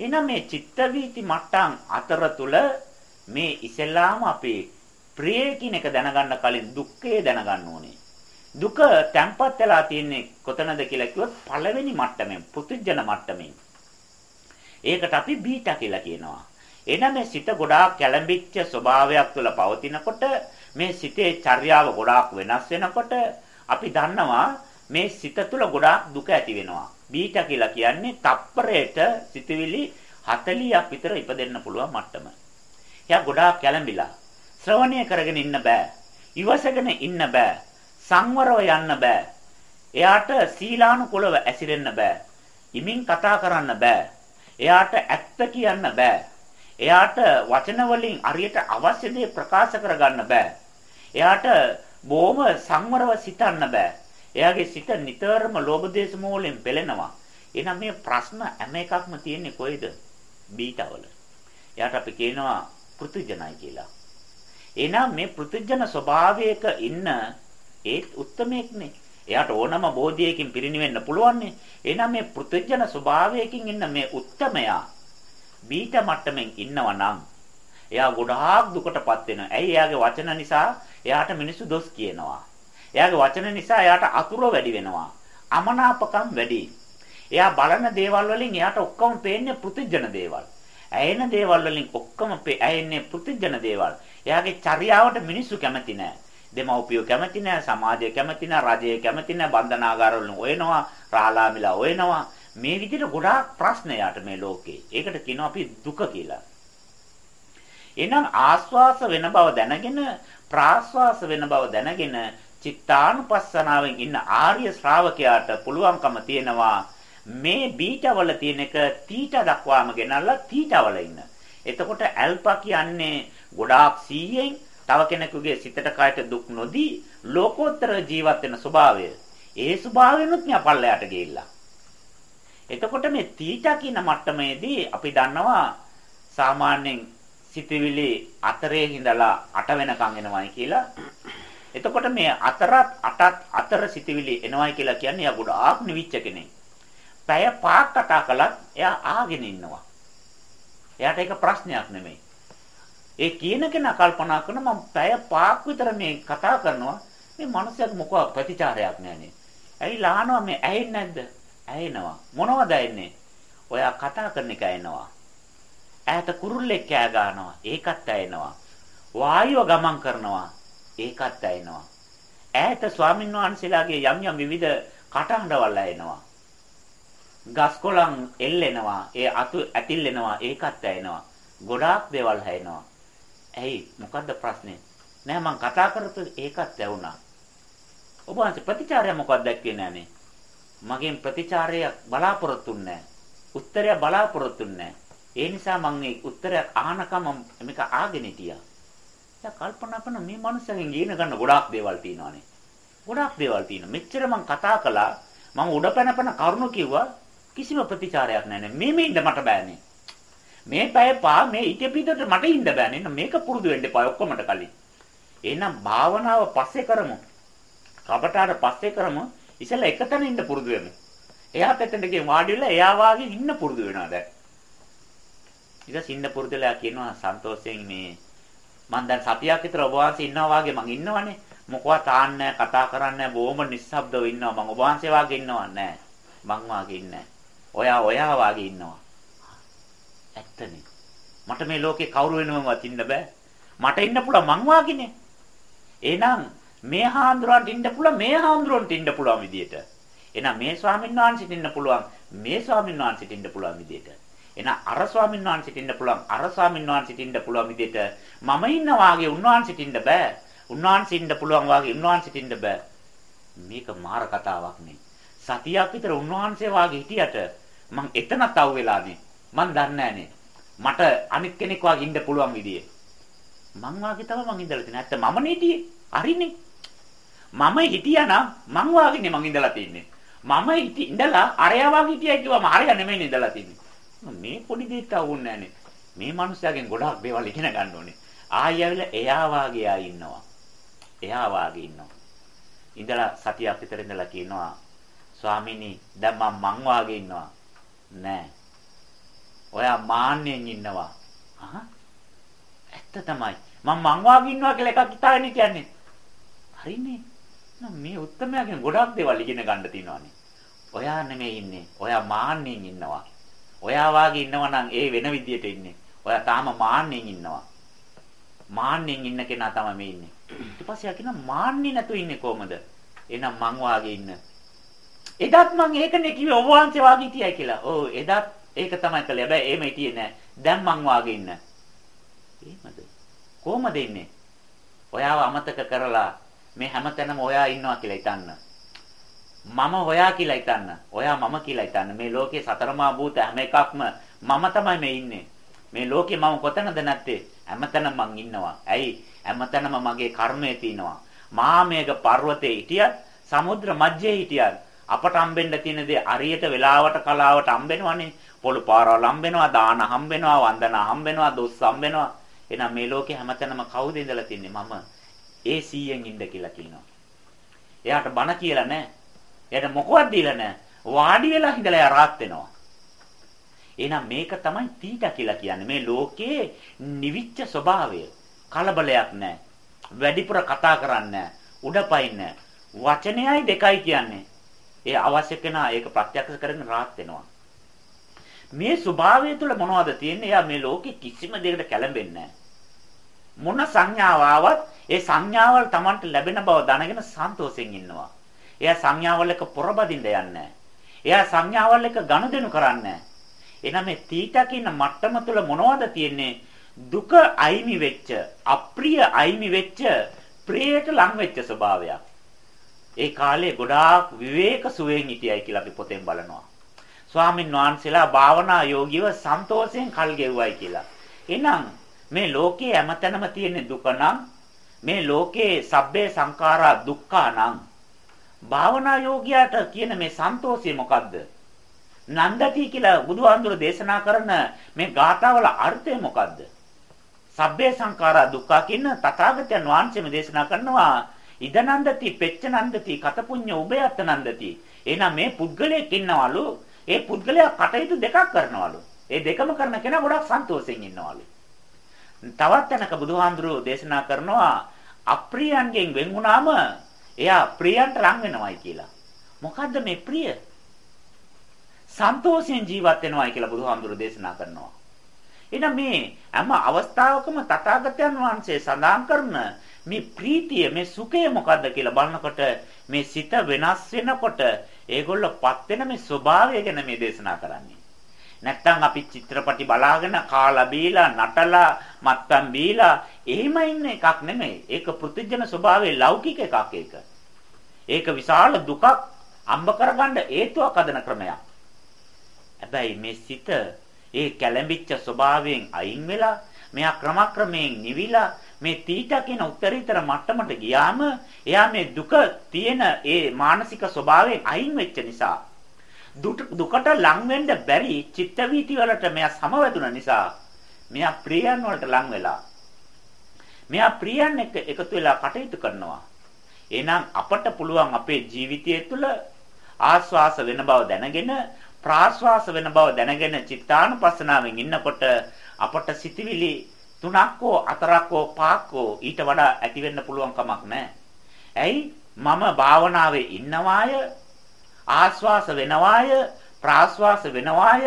එහෙනම් මේ චිත්ත වීති මට්ටම් අතර තුල මේ ඉස්සෙල්ලාම අපේ ප්‍රිය කියන එක දැනගන්න කලින් දුක්ඛය දැනගන්න ඕනේ. දුක තැම්පත් වෙලා තියෙන්නේ කොතනද කියලා කිව්වොත් පළවෙනි මට්ටමෙන් පුදුජන මට්ටමෙන්. ඒකට අපි බීටා කියලා කියනවා. එන මේ සිත ගොඩාක් කැළඹිච්ච ස්වභාවයක් තුළ පවතිනකොට මේ සිතේ චර්යාව ගොඩාක් වෙනස් වෙනකොට අපි දන්නවා මේ සිත තුළ ගොඩාක් දුක ඇති වෙනවා. බීටා කියලා කියන්නේ තප්පරයට සිතවිලි 40ක් විතර ඉපදෙන්න පුළුවන් මට්ටම. එයා ගොඩාක් කැළඹිලා. ශ්‍රවණය කරගෙන ඉන්න බෑ. ඉවසගෙන ඉන්න බෑ. සංවරව යන්න බෑ. එයාට සීලානුකූලව ඇසිරෙන්න බෑ. ඉමින් කතා කරන්න බෑ. එයාට ඇත්ත කියන්න බෑ. එයාට වචන වලින් හරියට අවශ්‍ය දේ ප්‍රකාශ කරගන්න බෑ. එයාට බොහොම සංවරව සිතන්න බෑ. එයාගේ සිත නිතරම ලෝභ දේශ මොහොලෙන් පෙළෙනවා. එහෙනම් මේ ප්‍රශ්න හැම එකක්ම තියෙන්නේ කොයිද? බීටවල. එයාට අපි කියනවා පෘතුජනයි කියලා. එහෙනම් මේ පෘතුජන ස්වභාවයක ඉන්න ඒත් උත්මයෙක්නේ. එයාට ඕනම බෝධියකින් පිරිනිවෙන්න පුළුවන්නේ. එහෙනම් මේ පෘතුජන ස්වභාවයකින් ඉන්න මේ උත්මයා බීට මට්ටමින් ඉන්නවා නම් එයා ගොඩාක් දුකටපත් වෙනවා. ඇයි? එයාගේ වචන නිසා එයාට මිනිස්සු දොස් කියනවා. එයාගේ වචන නිසා එයාට අතුරු වැඩි වෙනවා. අමනාපකම් වැඩි. එයා බලන දේවල් වලින් එයාට ඔක්කොම පේන්නේ පෘතුජන දේවල්. ඇයෙන දේවල් වලින් ඔක්කොම ඇයෙන්නේ පෘතුජන දේවල්. එයාගේ චර්යාවට මිනිස්සු කැමති නැහැ. දෙමව්පියෝ කැමති නැහැ, සමාජය කැමති නැහැ, රජය කැමති නැහැ, බන්ධනාගාර වලින් ඔයනවා, රාලාමිලා ඔයනවා. මේ විදිහට ගොඩාක් ප්‍රශ්න යාට මේ ලෝකේ. ඒකට කියනවා අපි දුක කියලා. එහෙනම් ආස්වාස වෙන බව දැනගෙන ප්‍රාස්වාස වෙන බව දැනගෙන චිත්තානුපස්සනාවෙන් ඉන්න ආර්ය ශ්‍රාවකයාට පුළුවන්කම තියෙනවා මේ බීටවල තියෙන එක තීට දක්වාම ගෙනල්ලා තීටවල ඉන්න. එතකොට ඇල්පා කියන්නේ ගොඩාක් සීයෙන් තව කෙනෙකුගේ සිතට කයට දුක් නොදී ලෝකෝත්තර ජීවත් වෙන ස්වභාවය. ඒ ස්වභාවයෙන්ුත් මෙයා පල්ලයට ගිහිල්ලා. එතකොට මේ තීටා කියන මට්ටමේදී අපි දන්නවා සාමාන්‍යයෙන් සිතවිලි අතරේ හිඳලා අට වෙනකන් එනවයි කියලා. එතකොට මේ අතරත් අටත් අතර සිතවිලි එනවයි කියලා කියන්නේ එයා ගොඩාක් නිවිච්ච කෙනෙක්. පැය පහක් කතා කළත් එයා ආගෙන ඉන්නවා. එයාට ඒක ප්‍රශ්නයක් නෙමෙයි. ඒ කියන කෙනා කල්පනා කරන මම පැය පහක් විතර මේ කතා කරනවා මේ මනුස්සයාට මොකක් ප්‍රතිචාරයක් නැහැනේ. ඇයි ලානවා මේ ඇහෙන්නේ නැද්ද? ඇහෙනවා. මොනවද ඇහෙන්නේ? ඔයා කතා කරන එක ඇහෙනවා. ඈත කුරුල්ලෙක් කෑ ගන්නවා. ඒකත් ඇහෙනවා. වායුව ගමන් කරනවා. ඒකත් ඇහෙනවා. ඈත ස්වාමීන් වහන්සේලාගේ යම් යම් විවිධ කටහඬවල් ඇහෙනවා. ගස් කොළන් එල්ලෙනවා. ඒ අතු ඇතිල්ලෙනවා. ඒකත් ඇහෙනවා. ගොඩාක් දේවල් ඇහෙනවා. ඇයි මොකද්ද ප්‍රශ්නේ? නෑ මං කතා කරපු ඒකත් ඇහුණා. ඔබ වහන්සේ ප්‍රතිචාරය මොකක්ද දැක්කේ නෑනේ. මගෙන් ප්‍රතිචාරයක් බලාපොරොත්තු නැහැ. උත්තරයක් බලාපොරොත්තු නැහැ. ඒ නිසා මම මේ උත්තරයක් අහනකම මේක ආගෙන හිටියා. දැන් කල්පනා කරන මේ මනුස්සයන් ගින ගන්න ගොඩාක් දේවල් තියෙනවානේ. ගොඩාක් දේවල් තියෙනවා. මෙච්චර මං කතා කළා. මම උඩ පැනපැන කරුණු කිව්වා. කිසිම ප්‍රතිචාරයක් නැහැ මේ මේ ඉන්න මට බෑනේ. මේ පැය පහ මේ ඊට පිටට මට ඉන්න බෑනේ. මේක පුරුදු වෙන්න එපා ඔක්කොමට කලින්. එහෙනම් භාවනාව පස්සේ කරමු. කපටාට පස්සේ කරමු. ඉතලා එකතැන ඉන්න පුරුදු වෙමු. එයාත් එතනට ගිහින් වාඩි වෙලා එයා වාගේ ඉන්න පුරුදු වෙනවා දැන්. ඊට ඉන්න පුරුදුලා කියනවා සන්තෝෂයෙන් මේ මම දැන් සතියක් විතර ඔබ වහන්සේ ඉන්නවා වාගේ මං ඉන්නවනේ. මොකවත් තාන්නේ කතා කරන්නේ බොහොම නිස්සබ්දව ඉන්නවා මං ඔබ වහන්සේ වාගේ ඉන්නව නෑ. මං වාගේ ඉන්නේ ඔයා ඔයා වාගේ ඉන්නවා. ඇත්තනේ. මට මේ ලෝකේ කවුරු වෙනවවත් ඉන්න බෑ. මට ඉන්න පුළුවන් මං වාගේනේ. එහෙනම් මේ හාමුදුරන්ට ඉන්න පුළුවන් මේ හාමුදුරන්ට ඉන්න පුළුවන් විදියට. එහෙනම් මේ ස්වාමීන් වහන්සේට ඉන්න පුළුවන් මේ ස්වාමීන් වහන්සේට ඉන්න පුළුවන් විදියට. එහෙනම් අර ස්වාමීන් වහන්සේට ඉන්න පුළුවන් අර ස්වාමීන් වහන්සේට ඉන්න පුළුවන් විදියට මම ඉන්න වාගේ උන්වහන්සේට ඉන්න බෑ. උන්වහන්සේ ඉන්න පුළුවන් වාගේ උන්වහන්සේට ඉන්න බෑ. මේක මාර කතාවක් නේ. සතියක් විතර උන්වහන්සේ වාගේ හිටියට මං එතනත් අවු වෙලානේ. මං දන්නේ මට අනිත් කෙනෙක් වාගේ ඉන්න පුළුවන් විදිය. මං වාගේ තමයි මං ඉඳලා තියෙන්නේ. නැත්නම් මම නීතියේ. හරිනේ. මම හිටියානම් මං වාගේනේ මං ඉඳලා තින්නේ. මම ඉඳලා අරයා වාගේ හිටියයි කිව්වම අරයා නෙමෙයි ඉඳලා තින්නේ. මේ පොඩි දෙයක් අවුන්නේ නැහනේ. මේ මිනිස්යාගෙන් ගොඩාක් දේවල් ඉගෙන ගන්න ඕනේ. ආයෙ ඇවිල්ලා එයා වාගේ ආ ඉන්නවා. එයා වාගේ ඉන්නවා. ඉඳලා සතියක් විතර ඉඳලා කියනවා ස්වාමීනි දැන් මම මං වාගේ ඉන්නවා. නෑ. ඔය ඔයා මාන්නෙන් ඉන්නවා. අහහ. ඇත්ත තමයි. මම මං වාගේ ඉන්නවා කියලා එකක් හිතාගෙන කියන්නේ. හරිනේ. නම් මේ උත්තරමයාගෙන් ගොඩක් දේවල් ඉගෙන ගන්න තියෙනවානේ. ඔයා නෙමෙයි ඉන්නේ. ඔයා මාන්නෙන් ඉන්නවා. ඔයා වාගේ ඉන්නවා නම් ඒ වෙන විදියට ඉන්නේ. ඔයා තාම මාන්නෙන් ඉන්නවා. මාන්නෙන් ඉන්න කෙනා තමයි මේ ඉන්නේ. ඊට පස්සේ යා කියනවා මාන්නේ නැතුව ඉන්නේ කොහමද? එහෙනම් මං වාගේ ඉන්න. එදත් මං ඒකනේ කිව්වේ ඔබ වහන්සේ වාගේ හිටියයි කියලා. ඔව් එදත් ඒක තමයි කළේ. හැබැයි එහෙම හිටියේ නෑ. දැන් මං වාගේ ඉන්න. එහෙමද? කොහමද ඉන්නේ? ඔයාව අමතක කරලා මේ හැමතැනම ඔයා ඉන්නවා කියලා හිතන්න. මම ඔයා කියලා හිතන්න. ඔයා මම කියලා හිතන්න. මේ ලෝකේ සතරමා භූත හැම එකක්ම මම තමයි මේ ඉන්නේ. මේ ලෝකේ මම කොතනද නැත්තේ? හැමතැනම මං ඉන්නවා. ඇයි? හැමතැනම මගේ කර්මය තියෙනවා. මාමේග පර්වතේ හිටියත්, සමුද්‍ර මැජ්ජේ හිටියත් අපට හම්බෙන්න තියෙන දේ අරියට වෙලාවට කලාවට හම්බෙනවනේ. පොළු පාරවල් හම්බෙනවා, දාන හම්බෙනවා, වන්දනා හම්බෙනවා, දොස් හම්බෙනවා. එහෙනම් මේ ලෝකේ හැමතැනම කවුද ඉඳලා තින්නේ? මම. ඒ 100න් ඉන්න කියලා කියනවා. එයාට බන කියලා නැහැ. එයාට මොකවත් දීලා නැහැ. වාඩි වෙලා හිඳලා එයා rahat වෙනවා. එහෙනම් මේක තමයි තීට කියලා කියන්නේ. මේ ලෝකයේ නිවිච්ච ස්වභාවය. කලබලයක් නැහැ. වැඩිපුර කතා කරන්නේ උඩපයින් වචනයයි දෙකයි කියන්නේ. ඒ අවශ්‍ය කෙනා ඒක ප්‍රත්‍යක්ෂ කරගෙන rahat වෙනවා. මේ ස්වභාවය තුළ මොනවද තියෙන්නේ? එයා මේ ලෝකේ කිසිම දෙයකට කැළඹෙන්නේ මොන සංඥාව ආවත් ඒ සංඥාවල් Tamanට ලැබෙන බව දැනගෙන සන්තෝෂෙන් ඉන්නවා. එයා සංඥාවල් එක පොරබදින්න යන්නේ එයා සංඥාවල් එක ගනුදෙනු කරන්නේ එහෙනම් මේ තීටා කියන මට්ටම තුළ මොනවද තියෙන්නේ? දුක අයිමි වෙච්ච, අප්‍රිය අයිමි වෙච්ච, ප්‍රියට ලං වෙච්ච ස්වභාවයක්. ඒ කාලේ ගොඩාක් විවේක සුවයෙන් හිටියයි කියලා අපි පොතෙන් බලනවා. ස්වාමින් වහන්සේලා භාවනා යෝගීව සන්තෝෂයෙන් කල් ගෙවුවයි කියලා. එහෙනම් මේ ලෝකේ හැමතැනම තියෙන දුක නම් මේ ලෝකේ සබ්බේ සංඛාරා දුක්ඛා නම් භාවනා යෝගියාට කියන මේ සන්තෝෂය මොකද්ද? නන්දති කියලා බුදුහාමුදුර දේශනා කරන මේ ගාථාවල අර්ථය මොකද්ද? සබ්බේ සංඛාරා දුක්ඛා කියන තථාගතයන් වහන්සේම දේශනා කරනවා ඉදනන්දති පෙච්චනන්දති කතපුඤ්ඤ උභයත් නන්දති. එහෙනම් මේ පුද්ගලයෙක් ඉන්නවලු ඒ පුද්ගලයා කටයුතු දෙකක් කරනවලු. ඒ දෙකම කරන කෙනා ගොඩක් සන්තෝෂයෙන් ඉන්නවලු. තවත් තැනක බුදුහාඳුරෝ දේශනා කරනවා අප්‍රියයන්ගෙන් වෙන් වුණාම එයා ප්‍රියයන්ට ලං වෙනවයි කියලා. මොකද්ද මේ ප්‍රිය? සන්තෝෂයෙන් ජීවත් වෙනවයි කියලා බුදුහාඳුරෝ දේශනා කරනවා. එහෙනම් මේ හැම අවස්ථාවකම තථාගතයන් වහන්සේ සඳහන් කරන මේ ප්‍රීතිය මේ සුඛය මොකද්ද කියලා බලනකොට මේ සිත වෙනස් වෙනකොට ඒගොල්ලෝපත් වෙන මේ ස්වභාවය ගැන මේ දේශනා කරන්නේ. නැත්තම් අපි චිත්‍රපටි බලාගෙන කාලා බීලා නටලා මත්පැන් බීලා එහෙම ඉන්න එකක් නෙමෙයි. ඒක පෘථිජන ස්වභාවයේ ලෞකික එකක් ඒක. ඒක විශාල දුකක් අම්බ කරගන්න හේතුවක් හදන ක්‍රමයක්. හැබැයි මේ සිත ඒ කැළඹිච්ච ස්වභාවයෙන් අයින් වෙලා මෙයා ක්‍රමක්‍රමයෙන් නිවිලා මේ තීටා කියන උත්තරීතර මට්ටමට ගියාම එයා මේ දුක තියෙන ඒ මානසික ස්වභාවයෙන් අයින් වෙච්ච නිසා දුකට ලං වෙන්න බැරි චිත්ත වීති වලට මෙයා සමවැදුන නිසා මෙයා ප්‍රියයන් වලට ලං වෙලා මෙයා ප්‍රියයන් එක්ක එකතු වෙලා කටයුතු කරනවා එහෙනම් අපට පුළුවන් අපේ ජීවිතය තුළ ආස්වාස වෙන බව දැනගෙන ප්‍රාස්වාස වෙන බව දැනගෙන චිත්තානුපස්සනාවෙන් ඉන්නකොට අපට සිතවිලි තුනක් හෝ හතරක් හෝ පහක් හෝ ඊට වඩා ඇති වෙන්න පුළුවන් කමක් නැහැ. ඇයි? මම භාවනාවේ ඉන්නවාය ආස්වාස වෙනවාය ප්‍රාස්වාස වෙනවාය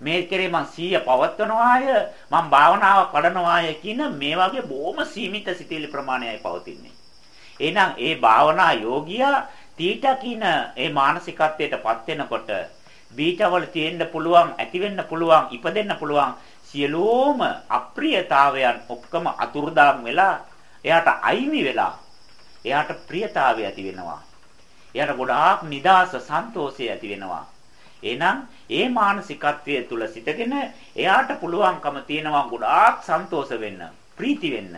මේ කෙරේ මං සීය පවත්වනවාය මං භාවනාව කඩනවාය කියන මේ වගේ බොහොම සීමිත සිතිවිලි ප්‍රමාණයයි පවතින්නේ. එහෙනම් ඒ භාවනා යෝගියා තීට කින ඒ මානසිකත්වයටපත් වෙනකොට බීටවල තියෙන්න පුළුවන් ඇති වෙන්න පුළුවන් ඉපදෙන්න පුළුවන් සියලෝම අප්‍රියතාවයන් ඔක්කොම අතුරුදාම් වෙලා එයාට අයිමි වෙලා එයාට ප්‍රියතාවය ඇති වෙනවා. එයාට ගොඩාක් නිදාස සන්තෝෂය ඇති වෙනවා. එහෙනම් ඒ මානසිකත්වයේ තුල සිටගෙන එයාට පුළුවන්කම තියෙනවා ගොඩාක් සන්තෝෂ වෙන්න, ප්‍රීති වෙන්න.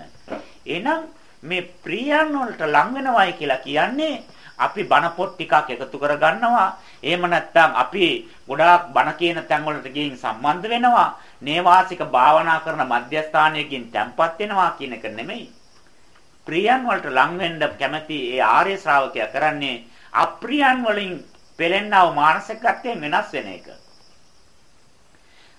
එහෙනම් මේ ප්‍රියයන් වලට ලං වෙනවයි කියලා කියන්නේ අපි බණ පොත් ටිකක් එකතු කර ගන්නවා. එහෙම නැත්නම් අපි ගොඩාක් බණ කියන තැන් වලට ගිහින් සම්බන්ධ වෙනවා. නේවාසික භාවනා කරන මධ්‍යස්ථානයකින් තැම්පත් වෙනවා කියන එක නෙමෙයි. ප්‍රියයන් වලට ලං වෙන්න කැමැති ඒ ආර්ය ශ්‍රාවකයා කරන්නේ අප්‍රියයන් වලින් පෙළෙන්නව මානසිකත්වයෙන් වෙනස් වෙන එක.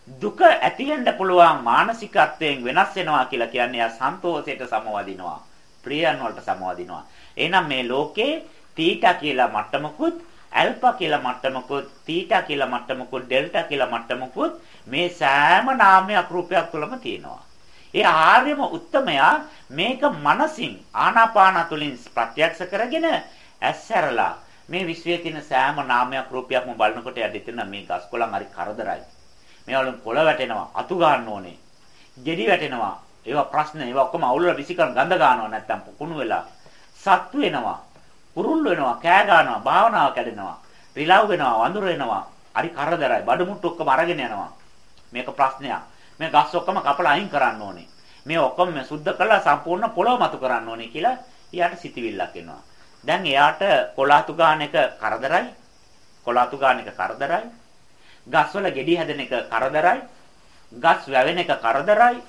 දුක ඇති වෙන්න පුළුවන් මානසිකත්වයෙන් වෙනස් වෙනවා කියලා කියන්නේ යා සන්තෝෂයට සමවදිනවා. ප්‍රියයන් වලට සමවදිනවා. එහෙනම් මේ ලෝකේ තීටා කියලා මට්ටමකුත් ඇල්ෆා කියලා මට්ටමකුත් තීටා කියලා මට්ටමකුත් ඩෙල්ටා කියලා මට්ටමකුත් මේ සෑම නාමයක් රූපයක් තුළම තියෙනවා. ඒ ආර්යම උත්තමයා මේක මනසින් ආනාපාන තුලින් ප්‍රත්‍යක්ෂ කරගෙන ඇස්සරලා මේ විශ්වයේ තියෙන සෑම නාමයක් රූපයක්ම බලනකොට යදිතන මේ ගස් කොළන් හරි කරදරයි. මේවලුන් කොළ වැටෙනවා, අතු ගන්න ඕනේ. ගෙඩි වැටෙනවා. ඒවා ප්‍රශ්න, ඒවා ඔක්කොම අවුලලා විසිකරන ගඳ ගන්නවා නැත්තම් කුණු වෙලා. සත්තු වෙනවා. කුරුල්ල වෙනවා, කෑ ගන්නවා, භාවනාව කැඩෙනවා. රිලව් වෙනවා, වඳුර වෙනවා. හරි කරදරයි. බඩමුට්ටු ඔක්කොම අරගෙන යනවා. මේක ප්‍රශ්නයක්. මේ ගස් ඔක්කොම කපලා අයින් කරන්න ඕනේ. මේ ඔක්කොම සුද්ධ කරලා සම්පූර්ණ පොළොව මතු කරන්න ඕනේ කියලා ඊට සිතිවිල්ලක් එනවා. දැන් එයාට කොලාතු ගන්න එක කරදරයි. කොලාතු ගන්න එක කරදරයි. ගස්වල ගෙඩි හැදෙන එක කරදරයි. ගස් වැවෙන එක කරදරයි.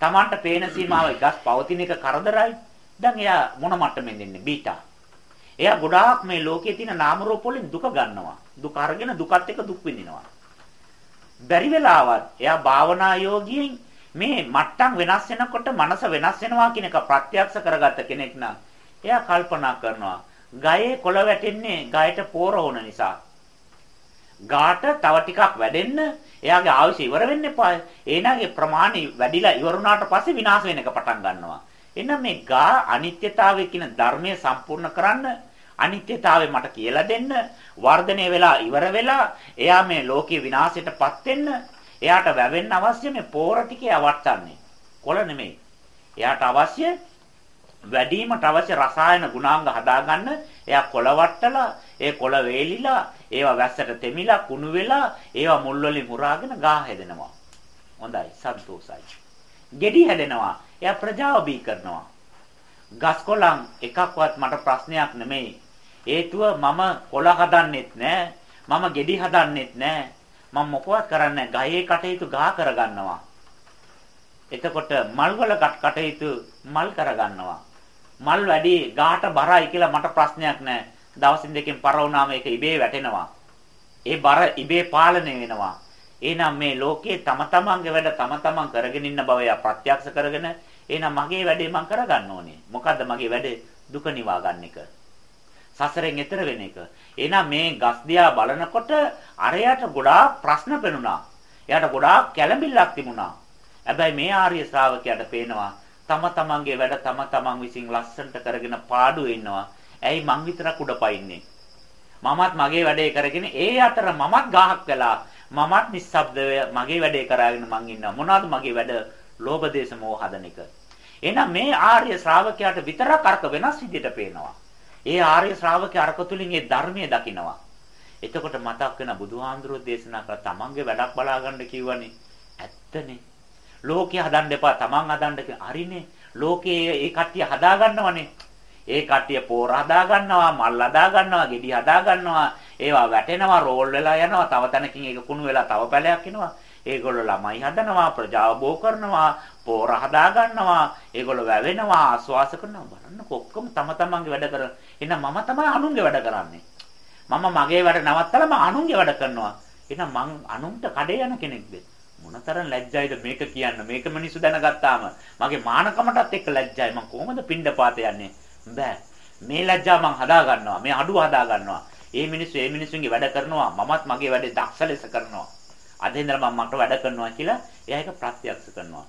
Tamanට පේන සීමාවයි ගස් පවතින එක කරදරයි. දැන් එයා මොන මට්ටමෙන් දෙන්නේ? බීටා. එයා ගොඩාක් මේ ලෝකයේ තියෙන නාම රූප වලින් දුක ගන්නවා. දුක අරගෙන දුකත් එක්ක දුක් විඳිනවා. බැරි වෙලාවත් එයා භාවනා යෝගියෙන් මේ මට්ටම් වෙනස් වෙනකොට මනස වෙනස් වෙනවා කියන එක ප්‍රත්‍යක්ෂ කරගත්ත කෙනෙක් නම් එයා කල්පනා කරනවා ගයේ කොළ වැටෙන්නේ ගයට පෝර වුණ නිසා. ගාට තව ටිකක් වැඩෙන්න එයාගේ ආයුෂ ඉවර වෙන්න එපා. එනගේ ප්‍රමාණය වැඩිලා ඉවර වුණාට පස්සේ විනාශ වෙන එක පටන් ගන්නවා. එහෙනම් මේ ගා අනිත්‍යතාවය කියන ධර්මය සම්පූර්ණ කරන්න අනිත්‍යතාවය මට කියලා දෙන්න වර්ධනය වෙලා ඉවර වෙලා එයා මේ ලෝකේ විනාශයටපත් වෙන්න එයාට වැවෙන්න අවශ්‍ය මේ පෝර ටිකේ අවට්ටන්නේ කොළ නෙමෙයි එයාට අවශ්‍ය වැඩිමට අවශ්‍ය රසායන ගුණාංග හදාගන්න. එයා කොළ වට්ටලා ඒ කොළ වේලිලා ඒවා වැස්සට තෙමිලා කුණු වෙලා ඒවා මුල් වලින් මුරාගෙන ගා හැදෙනවා. හොඳයි සන්තෝසයි ගෙඩි හැදෙනවා. එයා ප්‍රජාව බී කරනවා. ගස් කොළන් එකක්වත් මට ප්‍රශ්නයක් නෙමෙයි. හේතුව මම කොළ හදන්නෙත් නෑ. මම ගෙඩි හදන්නෙත් නෑ. මම මොකවත් කරන්නේ ගහේ කටයුතු ගහ කරගන්නවා. එතකොට මල් වල කටයුතු මල් කරගන්නවා. මල් වැඩි ගාට බරයි කියලා මට ප්‍රශ්නයක් නැහැ. දවසින් දෙකකින් පර වුණාම ඒක ඉබේ වැටෙනවා. ඒ බර ඉබේ පාලනය වෙනවා. එහෙනම් මේ ලෝකේ තම තමන්ගේ වැඩ තම තමන් කරගෙන ඉන්න බව එයා ප්‍රත්‍යක්ෂ කරගෙන එහෙනම් මගේ වැඩේ මම කරගන්න ඕනේ. මොකද්ද මගේ වැඩේ? දුක නිවා ගන්න එක. සසරෙන් එතර වෙන එක. එහෙනම් මේ ගස් දිහා බලනකොට අරයට ගොඩාක් ප්‍රශ්න පෙනුණා. එයාට ගොඩාක් කැළඹිල්ලක් තිබුණා. හැබැයි මේ ආර්ය ශ්‍රාවකයාට පේනවා තම තමන්ගේ වැඩ තම තමන් විසින් ලස්සනට කරගෙන පාඩුවේ ඉන්නවා. ඇයි මං විතරක් උඩ පයින්නේ? මමත් මගේ වැඩේ කරගෙන ඒ අතර මමත් ගහක් වෙලා මමත් නිස්සබ්දව මගේ වැඩේ කරගෙන මං ඉන්නවා. මොනවද මගේ වැඩ? ලෝභ දේශ මොහ හදන එක. එහෙනම් මේ ආර්ය ශ්‍රාවකයාට විතරක් අර්ථ වෙනස් විදිහට පේනවා. ඒ ආර්ය ශ්‍රාවකයා අර්ථ තුලින් ඒ ධර්මයේ දකිනවා. එතකොට මතක් වෙන බුදුහාඳුරෝ දේශනා කළ තමන්ගේ වැඩක් බලා ගන්න කිව්වනේ. ඇත්තනේ. ලෝකේ හදන්න එපා. Taman හදන්න හරිනේ. ලෝකේ ඒ කට්ටිය හදා ගන්නවනේ. ඒ කට්ටිය පෝර හදා ගන්නවා, මල් හදා ගන්නවා, ගෙඩි හදා ගන්නවා. ඒවා වැටෙනවා, රෝල් වෙලා යනවා. තව තැනකින් ඒක කුණු වෙලා තව පැලයක් එනවා. ඒගොල්ලෝ ළමයි හදනවා, ප්‍රජාව බෝ කරනවා, පෝර හදා ගන්නවා. ඒගොල්ලෝ වැවෙනවා, ආස්වාස කරනවා. බලන්න ඔක්කොම තම තමන්ගේ වැඩ කර. එහෙනම් මම තමයි අනුන්ගේ වැඩ කරන්නේ. මම මගේ වැඩ නවත්තලා මම අනුන්ගේ වැඩ කරනවා. එහෙනම් මං අනුන්ට කඩේ යන කෙනෙක්ද? මොනතරම් ලැජ්ජයිද මේක කියන්න. මේක මිනිස්සු දැනගත්තාම. මගේ මානකමටත් එක්ක ලැජ්ජයි. මම කොහොමද පින්ඩපාත යන්නේ? බෑ. මේ ලැජ්ජා මං හදා ගන්නවා මේ අඩුව හදා ගන්නවා ඒ මිනිස්සු ඒ මිනිස්සුන්ගේ වැඩ කරනවා. මමත් මගේ වැඩේ දක්ෂ ලෙස කරනවා. අද ඉඳලා මම මට වැඩ කරනවා කියලා එයා ඒක ප්‍රත්‍යක්ෂ කරනවා.